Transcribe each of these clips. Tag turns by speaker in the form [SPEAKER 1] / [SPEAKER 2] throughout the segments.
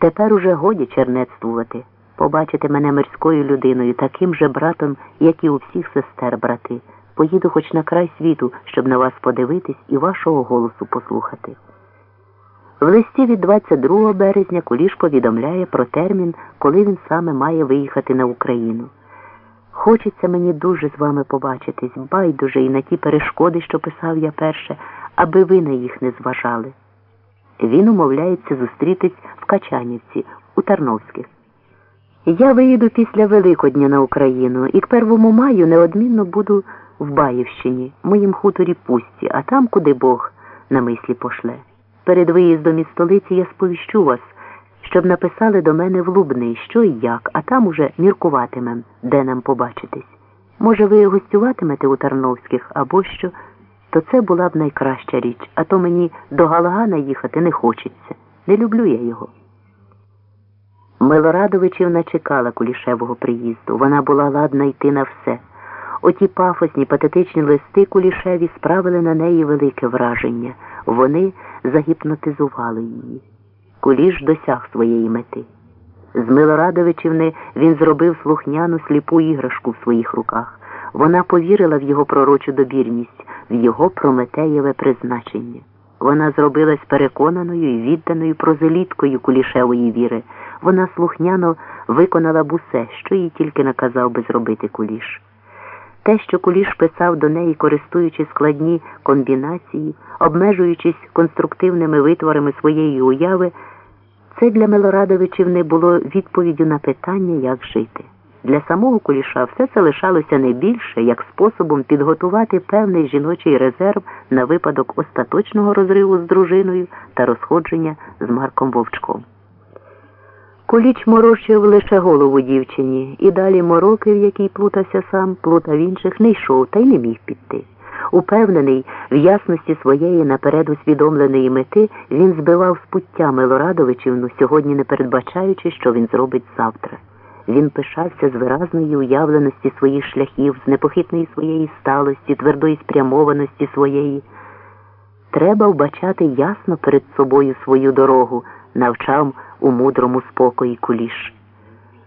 [SPEAKER 1] Тепер уже годі чернецтвувати, побачити мене мирською людиною, таким же братом, як і у всіх сестер брати. Поїду хоч на край світу, щоб на вас подивитись і вашого голосу послухати. В листі від 22 березня Куліш повідомляє про термін, коли він саме має виїхати на Україну. Хочеться мені дуже з вами побачитись, байдуже і на ті перешкоди, що писав я перше, аби ви на їх не зважали. Він умовляється зустрітись в Качанівці, у Тарновських. Я виїду після Великодня на Україну і к первому маю неодмінно буду в Баївщині, моїм хуторі пусті, а там, куди Бог на мислі пошле. Перед виїздом із столиці я сповіщу вас, щоб написали до мене в Лубний, що і як, а там уже міркуватимем, де нам побачитись. Може, ви гостюватимете у Тарновських або що, то це була б найкраща річ, а то мені до Галагана їхати не хочеться. Не люблю я його. Милорадовичівна чекала Кулішевого приїзду. Вона була ладна йти на все. Оті пафосні, патетичні листи Кулішеві справили на неї велике враження. Вони загіпнотизували її. Куліш досяг своєї мети. З Милорадовичівни він зробив слухняну сліпу іграшку в своїх руках. Вона повірила в його пророчу добірність, в його прометеєве призначення. Вона зробилась переконаною і відданою прозеліткою кулішевої віри. Вона слухняно виконала б усе, що їй тільки наказав би зробити куліш. Те, що куліш писав до неї, користуючи складні комбінації, обмежуючись конструктивними витворами своєї уяви, це для Милорадовичів не було відповіддю на питання, як жити. Для самого куліша все це лишалося не більше, як способом підготувати певний жіночий резерв на випадок остаточного розриву з дружиною та розходження з Марком Вовчком. Куліч морочив лише голову дівчині, і далі мороки, в якій плутався сам, плутав інших, не йшов та й не міг піти. Упевнений в ясності своєї наперед усвідомленої мети, він збивав з пуття Милорадовичівну, сьогодні не передбачаючи, що він зробить завтра. Він пишався з виразної уявленості своїх шляхів, з непохитної своєї сталості, твердої спрямованості своєї. Треба вбачати ясно перед собою свою дорогу, навчав у мудрому спокої куліш.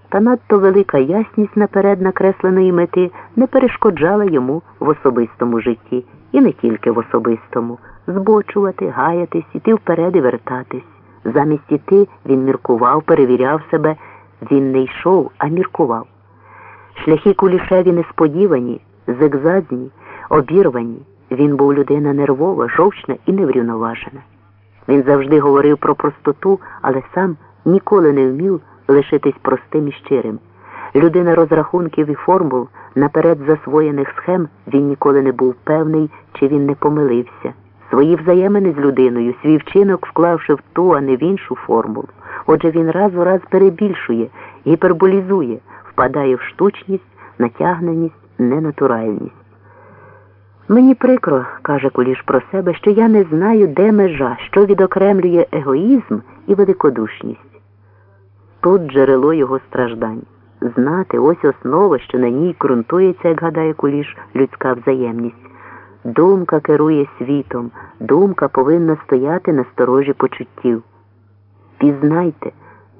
[SPEAKER 1] Та надто велика ясність наперед накресленої мети не перешкоджала йому в особистому житті, і не тільки в особистому, збочувати, гаятись, іти вперед і вертатись. Замість іти він міркував, перевіряв себе. Він не йшов, а міркував. Шляхи кулішеві несподівані, зигзазні, обірвані. Він був людина нервова, жовчна і неврівноважена. Він завжди говорив про простоту, але сам ніколи не вмів лишитись простим і щирим. Людина розрахунків і формул, наперед засвоєних схем, він ніколи не був певний, чи він не помилився. Свої взаємини з людиною, свій вчинок вклавши в ту, а не в іншу формулу. Отже, він раз у раз перебільшує, гіперболізує, впадає в штучність, натягненість, ненатуральність. Мені прикро, каже Куліш про себе, що я не знаю, де межа, що відокремлює егоїзм і великодушність. Тут джерело його страждань. Знати ось основа, що на ній ґрунтується, як гадає Куліш, людська взаємність. Думка керує світом, думка повинна стояти на сторожі почуттів. Пізнайте,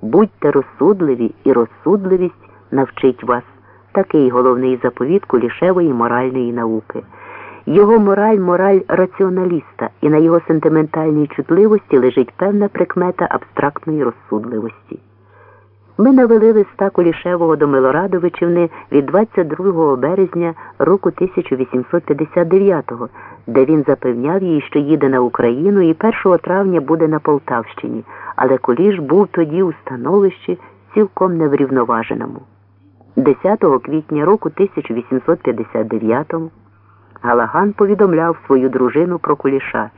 [SPEAKER 1] будьте розсудливі, і розсудливість навчить вас. Такий головний заповіт кулішевої моральної науки. Його мораль мораль раціоналіста, і на його сентиментальній чутливості лежить певна прикмета абстрактної розсудливості. Ми навели листа Кулішевого до Милорадовичівни від 22 березня року 1859-го, де він запевняв їй, що їде на Україну і 1 травня буде на Полтавщині, але Куліш був тоді у становищі цілком неврівноваженому. 10 квітня року 1859-го Галаган повідомляв свою дружину про Куліша.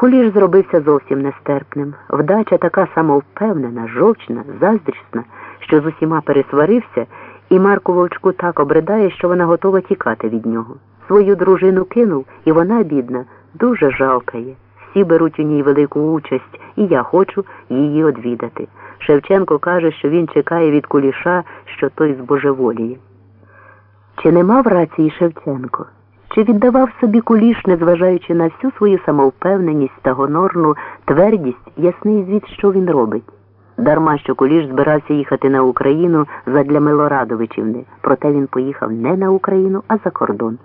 [SPEAKER 1] Куліш зробився зовсім нестерпним. Вдача така самовпевнена, жовчна, заздрісна, що з усіма пересварився, і Марку Вовчку так обридає, що вона готова тікати від нього. Свою дружину кинув, і вона, бідна, дуже жалкає. Всі беруть у ній велику участь, і я хочу її одвідати. Шевченко каже, що він чекає від куліша, що той збожеволіє. Чи не мав рації Шевченко? Чи віддавав собі куліш, незважаючи на всю свою самовпевненість та гонорну твердість, ясний звіт, що він робить? Дарма що Куліш збирався їхати на Україну задля Милорадовичівни, проте він поїхав не на Україну, а за кордон.